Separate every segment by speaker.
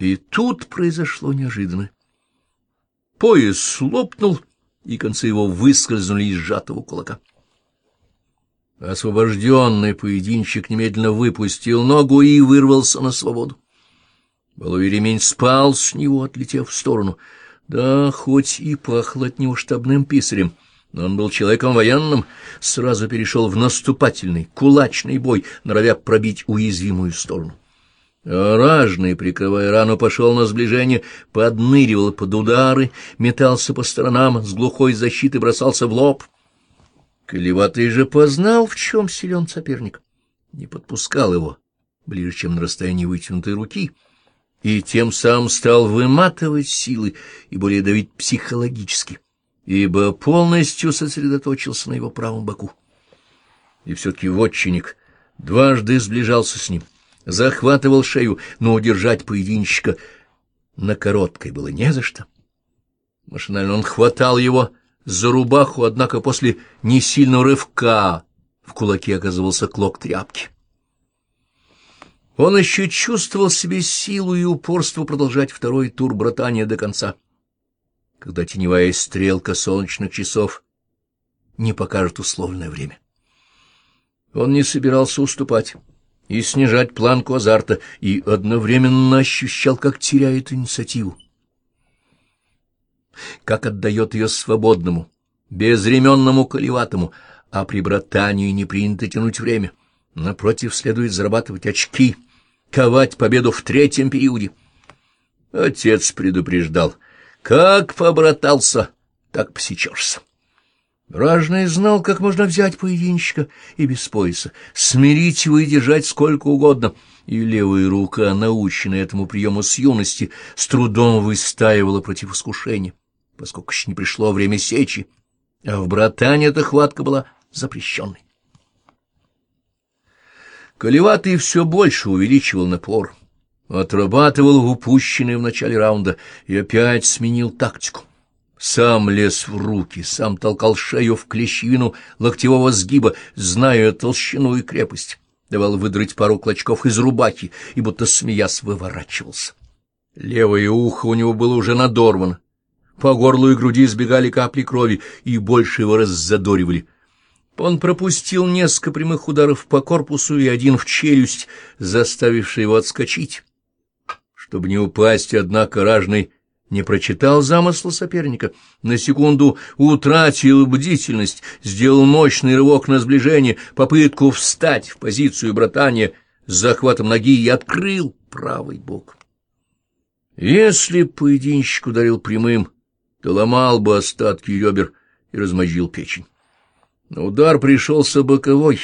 Speaker 1: И тут произошло неожиданное. Пояс лопнул, и концы его выскользнули из сжатого кулака. Освобожденный поединщик немедленно выпустил ногу и вырвался на свободу. Баловий ремень спал с него, отлетев в сторону. Да, хоть и пахло от него штабным писарем, но он был человеком военным, сразу перешел в наступательный, кулачный бой, норовя пробить уязвимую сторону. Ражный, прикрывая рану, пошел на сближение, подныривал под удары, метался по сторонам, с глухой защиты бросался в лоб. Колеватый же познал, в чем силен соперник, не подпускал его ближе, чем на расстоянии вытянутой руки, и тем самым стал выматывать силы и более давить психологически, ибо полностью сосредоточился на его правом боку. И все-таки вотчинник дважды сближался с ним — захватывал шею, но удержать поединщика на короткой было не за что. Машинально он хватал его за рубаху, однако после несильного рывка в кулаке оказывался клок тряпки. Он еще чувствовал себе силу и упорство продолжать второй тур братания до конца, когда теневая стрелка солнечных часов не покажет условное время. Он не собирался уступать и снижать планку азарта, и одновременно ощущал, как теряет инициативу, как отдает ее свободному, безременному колеватому, а при братании не принято тянуть время. Напротив, следует зарабатывать очки, ковать победу в третьем периоде. Отец предупреждал, как побратался, так посечешься. Ражный знал, как можно взять поединщика и без пояса, смирить его и держать сколько угодно, и левая рука, наученная этому приему с юности, с трудом выстаивала против искушения, поскольку еще не пришло время сечи, а в братане эта хватка была запрещенной. Колеватый все больше увеличивал напор, отрабатывал упущенный в начале раунда и опять сменил тактику сам лез в руки, сам толкал шею в клещевину локтевого сгиба, зная толщину и крепость. Давал выдрать пару клочков из рубахи и, будто смеясь, выворачивался. Левое ухо у него было уже надорвано. По горлу и груди избегали капли крови, и больше его раззадоривали. Он пропустил несколько прямых ударов по корпусу и один в челюсть, заставивший его отскочить. Чтобы не упасть, однако, ражный не прочитал замысла соперника, на секунду утратил бдительность, сделал мощный рывок на сближение, попытку встать в позицию братания с захватом ноги и открыл правый бок. Если поединщик ударил прямым, то ломал бы остатки ребер и размозжил печень. Но удар пришелся боковой,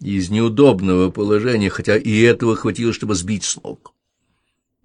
Speaker 1: из неудобного положения, хотя и этого хватило, чтобы сбить с ног.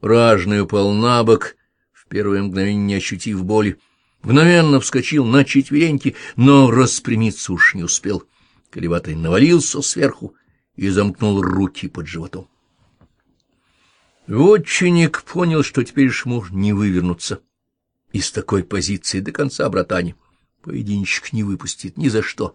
Speaker 1: Ражный упал на бок первое мгновение не ощутив боли, мгновенно вскочил на четвереньки, но распрямиться уж не успел. Колеватый навалился сверху и замкнул руки под животом. Вотчинник понял, что теперь ему не вывернуться из такой позиции до конца братани. Поединщик не выпустит ни за что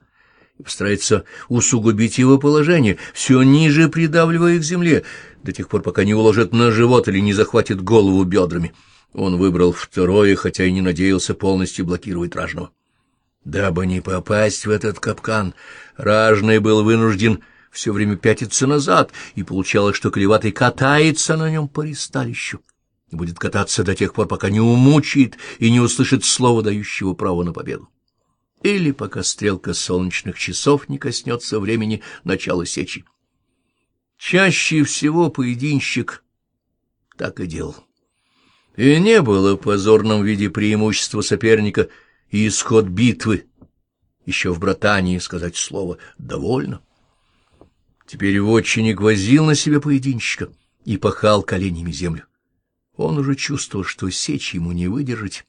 Speaker 1: и постарается усугубить его положение, все ниже придавливая к земле, до тех пор, пока не уложит на живот или не захватит голову бедрами. Он выбрал второе, хотя и не надеялся полностью блокировать Ражного. Дабы не попасть в этот капкан, Ражный был вынужден все время пятиться назад, и получалось, что Клеватый катается на нем по ристалищу и будет кататься до тех пор, пока не умучает и не услышит слова, дающего право на победу. Или пока стрелка солнечных часов не коснется времени начала сечи. Чаще всего поединщик так и делал. И не было позорном в виде преимущества соперника и исход битвы. Еще в братании сказать слово «довольно». Теперь вотчинник возил на себе поединщика и пахал коленями землю. Он уже чувствовал, что сечь ему не выдержать,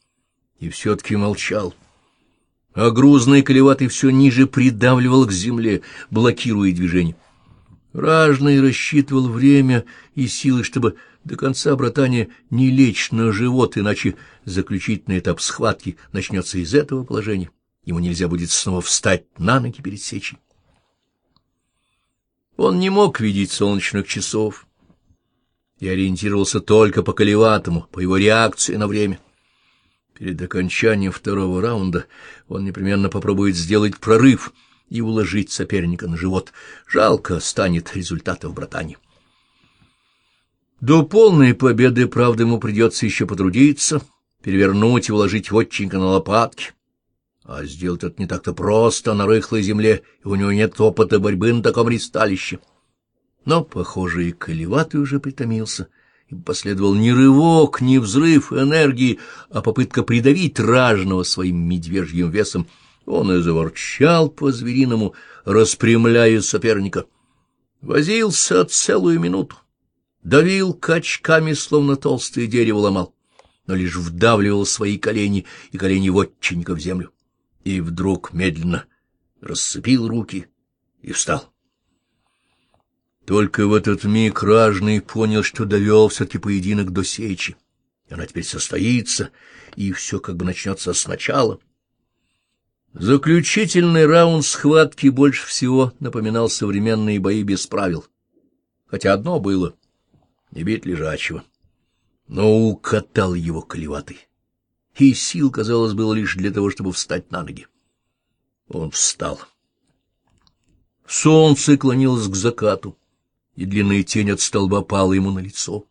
Speaker 1: и все-таки молчал. А грузный колеватый все ниже придавливал к земле, блокируя движение. Ражный рассчитывал время и силы, чтобы до конца братания не лечь на живот, иначе заключительный этап схватки начнется из этого положения. Ему нельзя будет снова встать на ноги перед сечей. Он не мог видеть солнечных часов. и ориентировался только по колеватому, по его реакции на время. Перед окончанием второго раунда он непременно попробует сделать прорыв и уложить соперника на живот. Жалко станет результатов братани. До полной победы, правда, ему придется еще потрудиться, перевернуть и уложить вотчинка на лопатки. А сделать это не так-то просто на рыхлой земле, и у него нет опыта борьбы на таком ристалище. Но, похоже, и колеватый уже притомился — и последовал не рывок, не взрыв энергии, а попытка придавить ражного своим медвежьим весом. Он и заворчал по-звериному, распрямляя соперника. Возился целую минуту, давил качками, словно толстое дерево ломал, но лишь вдавливал свои колени и колени вотчинника в землю. И вдруг медленно расцепил руки и встал. Только в этот миг Ражный понял, что довел все-таки поединок до сечи. Она теперь состоится, и все как бы начнется сначала. Заключительный раунд схватки больше всего напоминал современные бои без правил. Хотя одно было — не бить лежачего. Но укатал его колеватый. И сил, казалось, было лишь для того, чтобы встать на ноги. Он встал. Солнце клонилось к закату и длинная тень от столба пала ему на лицо.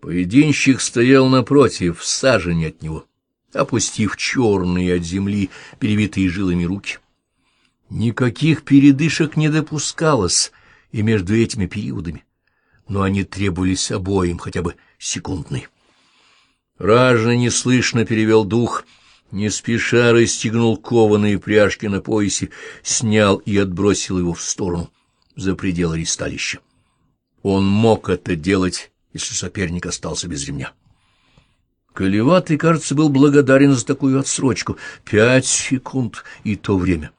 Speaker 1: Поединщик стоял напротив, в сажене от него, опустив черные от земли, перевитые жилами руки. Никаких передышек не допускалось и между этими периодами, но они требовались обоим, хотя бы секундный. Ражно неслышно перевел дух, не спеша расстегнул кованые пряжки на поясе, снял и отбросил его в сторону за пределы ристалища. Он мог это делать, если соперник остался без ремня. Колеватый, кажется, был благодарен за такую отсрочку. Пять секунд и то время.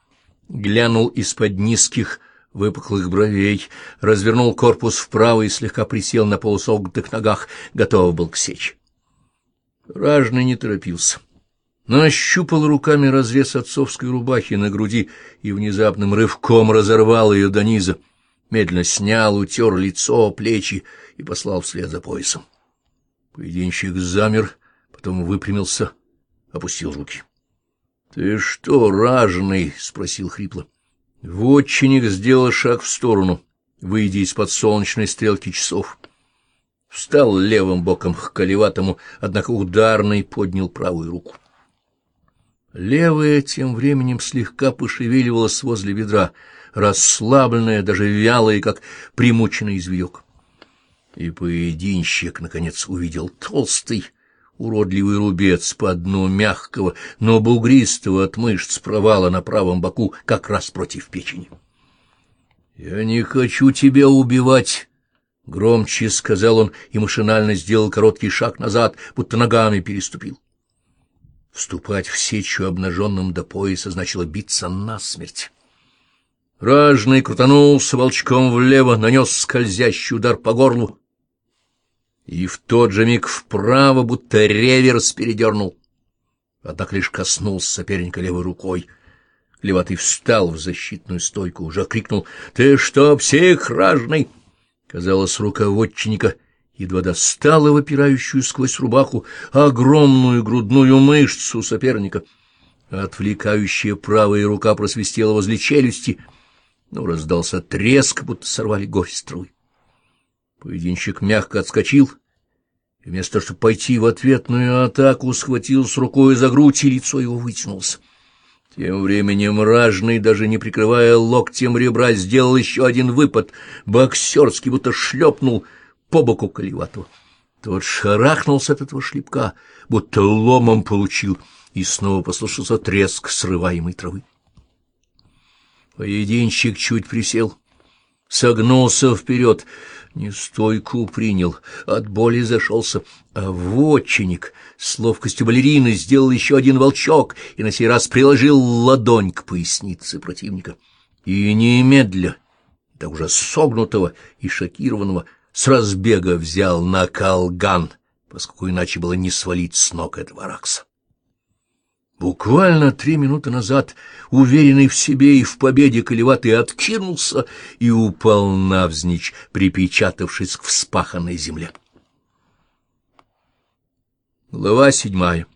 Speaker 1: Глянул из-под низких выпуклых бровей, развернул корпус вправо и слегка присел на полусогнутых ногах, готов был к сечь. Ражный не торопился. Нащупал руками разрез отцовской рубахи на груди и внезапным рывком разорвал ее до низа медленно снял, утер лицо, плечи и послал вслед за поясом. Поединщик замер, потом выпрямился, опустил руки. — Ты что, ражный? — спросил хрипло. Вотчинник сделал шаг в сторону, выйдя из-под солнечной стрелки часов. Встал левым боком к колеватому, однако ударный поднял правую руку. Левая тем временем слегка пошевеливалась возле ведра — расслабленная, даже вялая, как примученный зверек. И поединщик, наконец, увидел толстый, уродливый рубец по дну мягкого, но бугристого от мышц провала на правом боку, как раз против печени. — Я не хочу тебя убивать! — громче сказал он и машинально сделал короткий шаг назад, будто ногами переступил. Вступать в сечу обнаженным до пояса значило биться насмерть. Ражный крутанулся волчком влево, нанес скользящий удар по горлу, и в тот же миг вправо, будто реверс передернул. Однако лишь коснулся соперника левой рукой. Леватый встал в защитную стойку, уже крикнул «Ты что, псих, ражный?» Казалось, рука вотчинника едва достала выпирающую сквозь рубаху огромную грудную мышцу соперника. Отвлекающая правая рука просвистела возле челюсти — но ну, раздался треск, будто сорвали горсть струй. Поединщик мягко отскочил, и вместо того, чтобы пойти в ответную атаку, схватил с рукой за грудь, и лицо его вытянулось. Тем временем ражный, даже не прикрывая локтем ребра, сделал еще один выпад, боксерский, будто шлепнул по боку Колеватова. Тот шарахнулся от этого шлепка, будто ломом получил, и снова послушался треск срываемой травы. Поединщик чуть присел, согнулся вперед, не стойку принял, от боли зашелся, а вотчинник с ловкостью балерины сделал еще один волчок и на сей раз приложил ладонь к пояснице противника. И немедля, да уже согнутого и шокированного, с разбега взял на колган, поскольку иначе было не свалить с ног этого ракса. Буквально три минуты назад, уверенный в себе и в победе, Колеватый откинулся и упал навзничь, припечатавшись к вспаханной земле. Глава седьмая